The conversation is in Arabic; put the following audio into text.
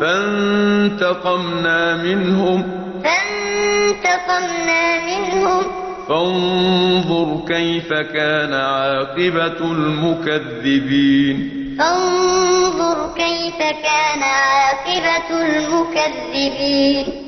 فانتقمنا منهم. فانتقمنا منهم. فانظر كيف كان عاقبة المكذبين. فانظر كيف كان عاقبة المكذبين.